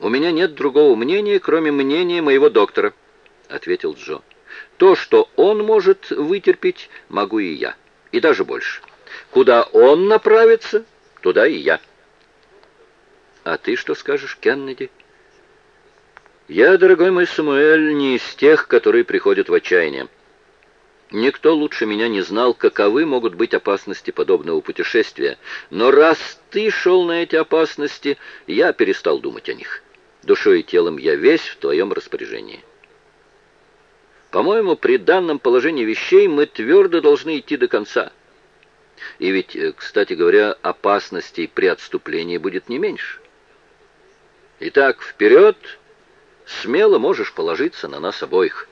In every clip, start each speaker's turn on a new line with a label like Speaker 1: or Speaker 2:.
Speaker 1: «У меня нет другого мнения, кроме мнения моего доктора», — ответил Джо. «То, что он может вытерпеть, могу и я, и даже больше. Куда он направится, туда и я». «А ты что скажешь, Кеннеди?» «Я, дорогой мой Самуэль, не из тех, которые приходят в отчаяние. Никто лучше меня не знал, каковы могут быть опасности подобного путешествия. Но раз ты шел на эти опасности, я перестал думать о них». Душой и телом я весь в твоем распоряжении. По-моему, при данном положении вещей мы твердо должны идти до конца. И ведь, э, кстати говоря, опасностей при отступлении будет не меньше. Итак, вперед! Смело можешь положиться на нас обоих.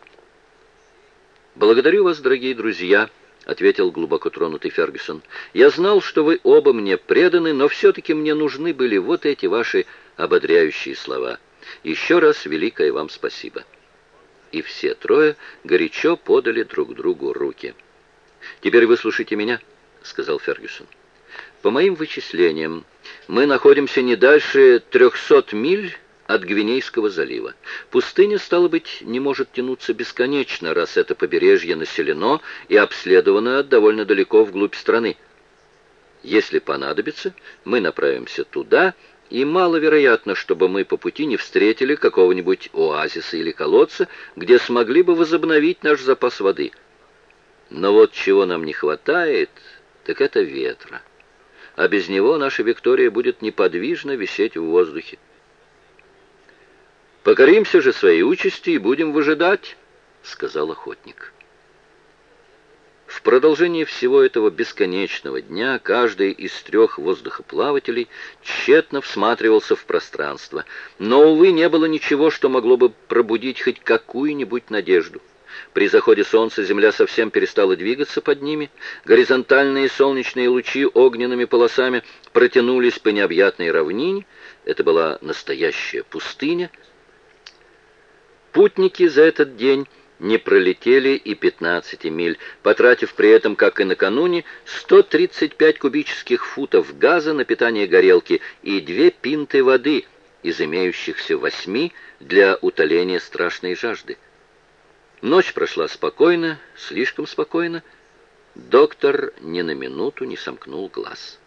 Speaker 1: Благодарю вас, дорогие друзья, — ответил глубоко тронутый Фергюсон. «Я знал, что вы оба мне преданы, но все-таки мне нужны были вот эти ваши ободряющие слова». Еще раз великое вам спасибо». И все трое горячо подали друг другу руки. «Теперь выслушайте меня», — сказал Фергюсон. «По моим вычислениям, мы находимся не дальше трехсот миль от Гвинейского залива. Пустыня, стало быть, не может тянуться бесконечно, раз это побережье населено и обследовано довольно далеко вглубь страны. Если понадобится, мы направимся туда и маловероятно, чтобы мы по пути не встретили какого-нибудь оазиса или колодца, где смогли бы возобновить наш запас воды. Но вот чего нам не хватает, так это ветра. А без него наша Виктория будет неподвижно висеть в воздухе. «Покоримся же своей участи и будем выжидать», — сказал охотник. В продолжении всего этого бесконечного дня каждый из трех воздухоплавателей тщетно всматривался в пространство, но, увы, не было ничего, что могло бы пробудить хоть какую-нибудь надежду. При заходе солнца земля совсем перестала двигаться под ними, горизонтальные солнечные лучи огненными полосами протянулись по необъятной равнине, это была настоящая пустыня. Путники за этот день не пролетели и 15 миль, потратив при этом, как и накануне, 135 кубических футов газа на питание горелки и две пинты воды из имеющихся восьми для утоления страшной жажды. Ночь прошла спокойно, слишком спокойно. Доктор ни на минуту не сомкнул глаз.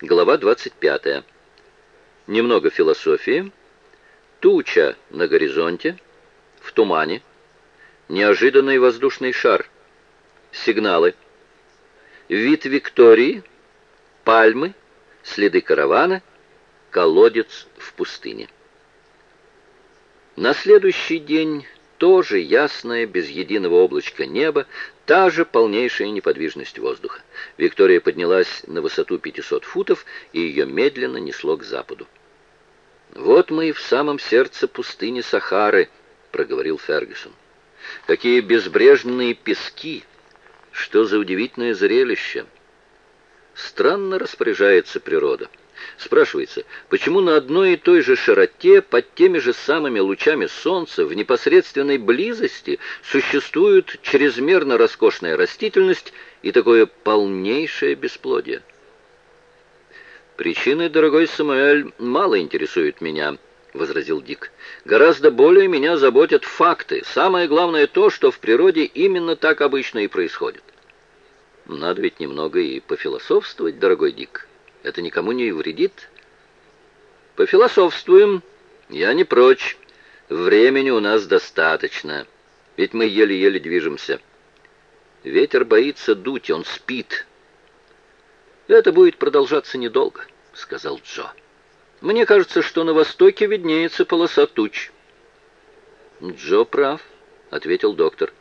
Speaker 1: Глава 25. Немного философии. Туча на горизонте тумане, неожиданный воздушный шар, сигналы, вид Виктории, пальмы, следы каравана, колодец в пустыне. На следующий день тоже ясное, без единого облачка небо, та же полнейшая неподвижность воздуха. Виктория поднялась на высоту 500 футов, и ее медленно несло к западу. Вот мы и в самом сердце пустыни Сахары, проговорил Фергюсон. «Какие безбрежные пески! Что за удивительное зрелище!» Странно распоряжается природа. Спрашивается, почему на одной и той же широте, под теми же самыми лучами солнца, в непосредственной близости существует чрезмерно роскошная растительность и такое полнейшее бесплодие? Причины, дорогой Самуэль, мало интересуют меня, возразил Дик. «Гораздо более меня заботят факты. Самое главное то, что в природе именно так обычно и происходит». «Надо ведь немного и пофилософствовать, дорогой Дик. Это никому не вредит». «Пофилософствуем. Я не прочь. Времени у нас достаточно, ведь мы еле-еле движемся. Ветер боится дуть, он спит». «Это будет продолжаться недолго», — сказал Джо. Мне кажется, что на востоке виднеется полоса туч». «Джо прав», — ответил доктор.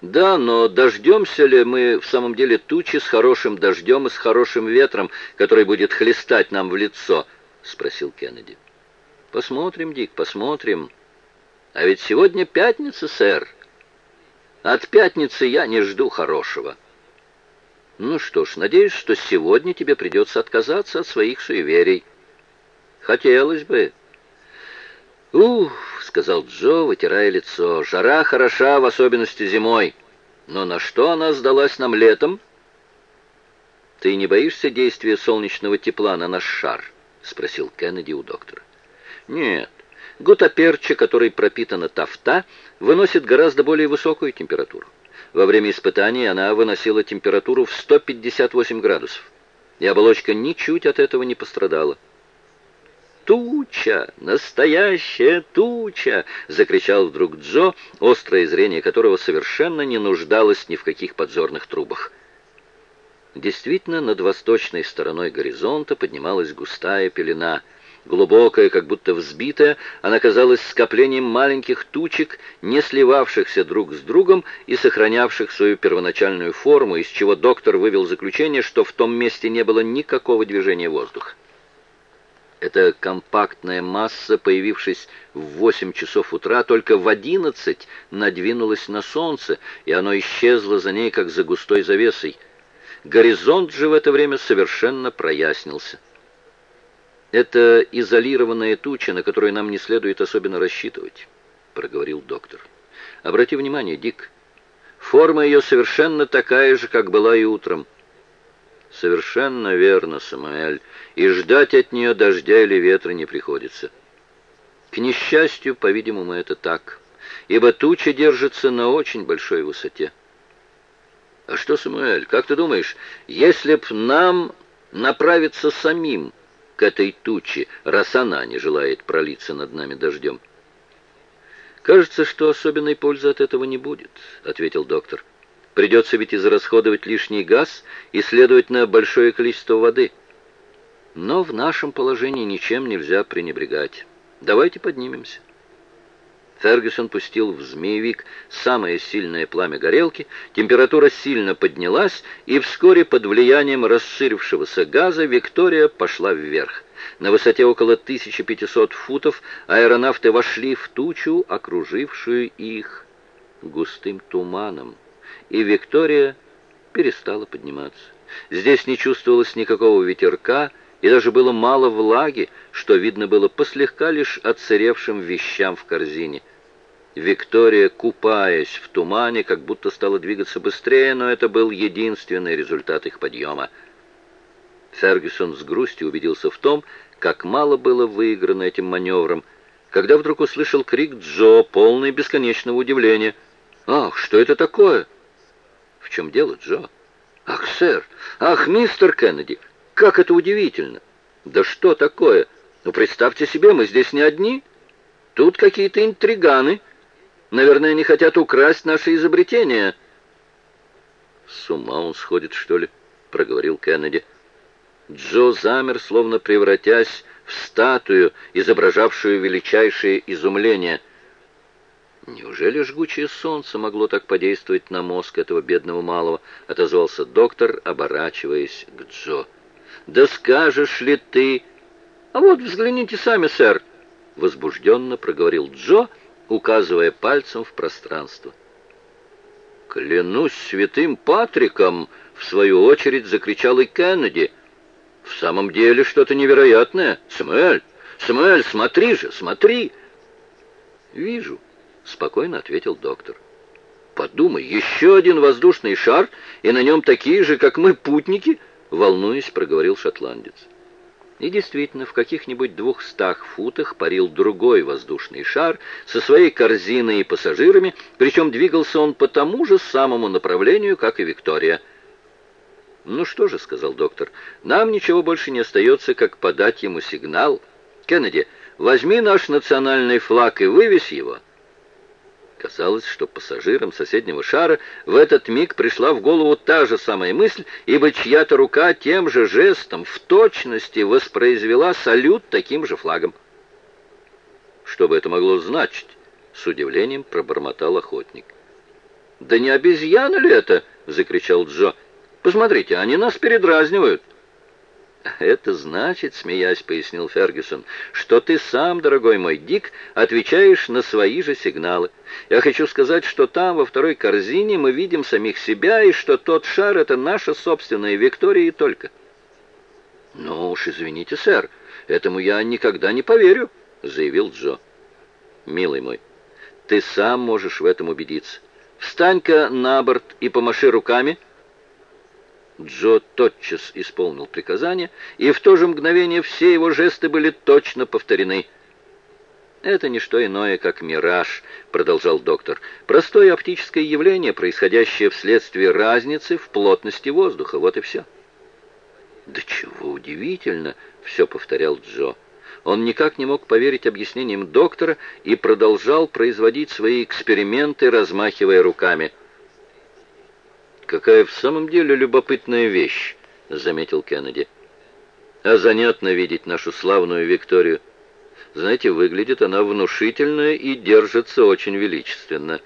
Speaker 1: «Да, но дождемся ли мы в самом деле тучи с хорошим дождем и с хорошим ветром, который будет хлестать нам в лицо?» — спросил Кеннеди. «Посмотрим, Дик, посмотрим. А ведь сегодня пятница, сэр. От пятницы я не жду хорошего». «Ну что ж, надеюсь, что сегодня тебе придется отказаться от своих суеверий». Хотелось бы. Ух, сказал Джо, вытирая лицо. Жара хороша, в особенности зимой. Но на что она сдалась нам летом? Ты не боишься действия солнечного тепла на наш шар? спросил Кеннеди у доктора. Нет. Гутаперча, который пропитана тафта, выносит гораздо более высокую температуру. Во время испытаний она выносила температуру в 158 градусов, и оболочка ничуть от этого не пострадала. «Туча! Настоящая туча!» — закричал вдруг Джо, острое зрение которого совершенно не нуждалось ни в каких подзорных трубах. Действительно, над восточной стороной горизонта поднималась густая пелена. Глубокая, как будто взбитая, она казалась скоплением маленьких тучек, не сливавшихся друг с другом и сохранявших свою первоначальную форму, из чего доктор вывел заключение, что в том месте не было никакого движения воздуха. Эта компактная масса, появившись в 8 часов утра, только в 11 надвинулась на солнце, и оно исчезло за ней, как за густой завесой. Горизонт же в это время совершенно прояснился. «Это изолированная туча, на которую нам не следует особенно рассчитывать», — проговорил доктор. «Обрати внимание, Дик, форма ее совершенно такая же, как была и утром». «Совершенно верно, Самуэль, и ждать от нее дождя или ветра не приходится». К несчастью, по-видимому, это так, ибо туча держится на очень большой высоте. А что, Самуэль, как ты думаешь, если б нам направиться самим к этой туче, раз она не желает пролиться над нами дождем? «Кажется, что особенной пользы от этого не будет», — ответил доктор. Придется ведь израсходовать лишний газ и, следовательно, большое количество воды. Но в нашем положении ничем нельзя пренебрегать. Давайте поднимемся. Фергюсон пустил в змеевик самое сильное пламя горелки, температура сильно поднялась, и вскоре под влиянием расширившегося газа Виктория пошла вверх. На высоте около 1500 футов аэронавты вошли в тучу, окружившую их густым туманом и Виктория перестала подниматься. Здесь не чувствовалось никакого ветерка, и даже было мало влаги, что видно было по слегка лишь отсыревшим вещам в корзине. Виктория, купаясь в тумане, как будто стала двигаться быстрее, но это был единственный результат их подъема. Фергюсон с грустью убедился в том, как мало было выиграно этим маневром, когда вдруг услышал крик Джо, полный бесконечного удивления. «Ах, что это такое?» «В чем дело, Джо?» «Ах, сэр! Ах, мистер Кеннеди! Как это удивительно!» «Да что такое? Ну, представьте себе, мы здесь не одни. Тут какие-то интриганы. Наверное, они хотят украсть наше изобретение». «С ума он сходит, что ли?» — проговорил Кеннеди. Джо замер, словно превратясь в статую, изображавшую величайшее изумление — «Неужели жгучее солнце могло так подействовать на мозг этого бедного малого?» — отозвался доктор, оборачиваясь к Джо. «Да скажешь ли ты...» «А вот взгляните сами, сэр!» — возбужденно проговорил Джо, указывая пальцем в пространство. «Клянусь святым Патриком!» — в свою очередь закричал и Кеннеди. «В самом деле что-то невероятное! Самуэль! Самуэль, смотри же, смотри!» «Вижу!» Спокойно ответил доктор. Подумай, еще один воздушный шар, и на нем такие же, как мы, путники, волнуясь, проговорил шотландец. И действительно, в каких-нибудь двухстах футах парил другой воздушный шар со своей корзиной и пассажирами, причем двигался он по тому же самому направлению, как и Виктория. «Ну что же», — сказал доктор, — «нам ничего больше не остается, как подать ему сигнал. Кеннеди, возьми наш национальный флаг и вывесь его». Казалось, что пассажирам соседнего шара в этот миг пришла в голову та же самая мысль, ибо чья-то рука тем же жестом в точности воспроизвела салют таким же флагом. Что бы это могло значить? С удивлением пробормотал охотник. «Да не обезьяна ли это?» — закричал Джо. «Посмотрите, они нас передразнивают». «Это значит, — смеясь, пояснил Фергюсон, — что ты сам, дорогой мой Дик, отвечаешь на свои же сигналы. Я хочу сказать, что там, во второй корзине, мы видим самих себя, и что тот шар — это наша собственная Виктория и только». «Ну уж извините, сэр, этому я никогда не поверю», — заявил Джо. «Милый мой, ты сам можешь в этом убедиться. Встань-ка на борт и помаши руками». Джо тотчас исполнил приказание, и в то же мгновение все его жесты были точно повторены. «Это не что иное, как мираж», — продолжал доктор. «Простое оптическое явление, происходящее вследствие разницы в плотности воздуха. Вот и все». «Да чего удивительно!» — все повторял Джо. Он никак не мог поверить объяснениям доктора и продолжал производить свои эксперименты, размахивая руками. «Какая в самом деле любопытная вещь», — заметил Кеннеди. «А занятно видеть нашу славную Викторию. Знаете, выглядит она внушительно и держится очень величественно.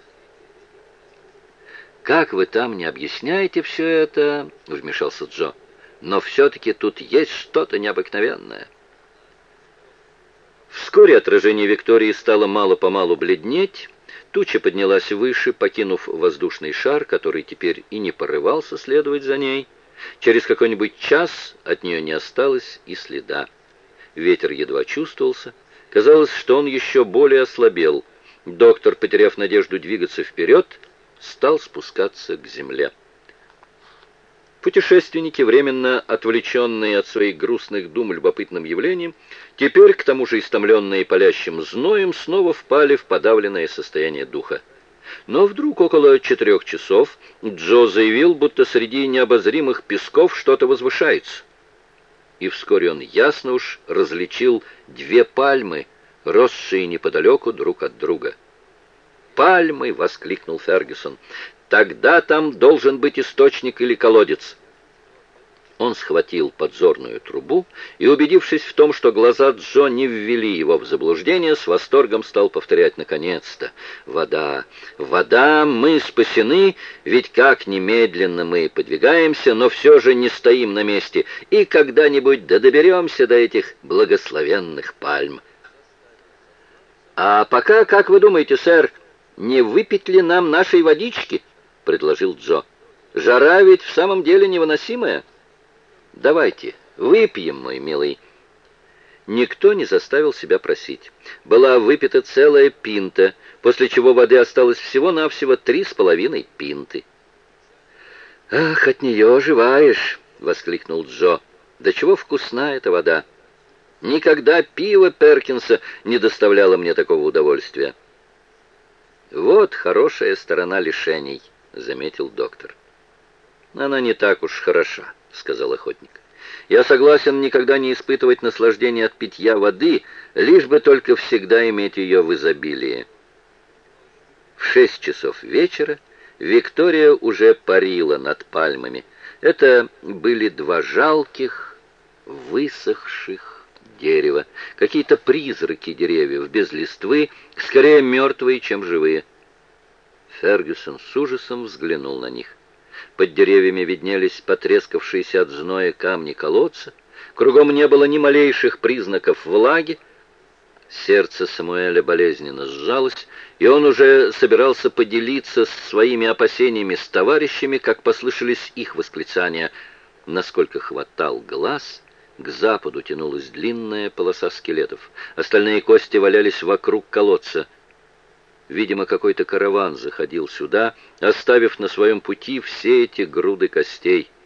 Speaker 1: «Как вы там не объясняете все это?» — вмешался Джо. «Но все-таки тут есть что-то необыкновенное». Вскоре отражение Виктории стало мало-помалу бледнеть, туча поднялась выше, покинув воздушный шар, который теперь и не порывался следовать за ней. Через какой-нибудь час от нее не осталось и следа. Ветер едва чувствовался, Казалось, что он еще более ослабел. Доктор, потеряв надежду двигаться вперед, стал спускаться к земле. Путешественники, временно отвлеченные от своих грустных дум любопытным явлением, теперь, к тому же истомленные палящим зноем, снова впали в подавленное состояние духа. Но вдруг около четырех часов Джо заявил, будто среди необозримых песков что-то возвышается и вскоре он ясно уж различил две пальмы, росшие неподалеку друг от друга. «Пальмы!» — воскликнул Фергюсон. «Тогда там должен быть источник или колодец». Он схватил подзорную трубу и, убедившись в том, что глаза Джо не ввели его в заблуждение, с восторгом стал повторять «наконец-то! Вода! Вода! Мы спасены! Ведь как немедленно мы подвигаемся, но все же не стоим на месте, и когда-нибудь да доберемся до этих благословенных пальм!» «А пока, как вы думаете, сэр, не выпить ли нам нашей водички?» — предложил Джо. «Жара ведь в самом деле невыносимая». Давайте, выпьем, мой милый». Никто не заставил себя просить. Была выпита целая пинта, после чего воды осталось всего-навсего три с половиной пинты. «Ах, от нее оживаешь!» — воскликнул Джо. «Да чего вкусна эта вода! Никогда пиво Перкинса не доставляло мне такого удовольствия». «Вот хорошая сторона лишений», — заметил доктор. «Она не так уж хороша». — сказал охотник. «Я согласен никогда не испытывать наслаждение от питья воды, лишь бы только всегда иметь ее в изобилии». В шесть часов вечера Виктория уже парила над пальмами. Это были два жалких, высохших дерева, какие-то призраки деревьев, без листвы, скорее мертвые, чем живые. Фергюсон с ужасом взглянул на них. Под деревьями виднелись потрескавшиеся от зноя камни колодца. Кругом не было ни малейших признаков влаги. Сердце Самуэля болезненно сжалось, и он уже собирался поделиться своими опасениями с товарищами, как послышались их восклицания. Насколько хватал глаз, к западу тянулась длинная полоса скелетов. Остальные кости валялись вокруг колодца — Видимо, какой-то караван заходил сюда, оставив на своем пути все эти груды костей —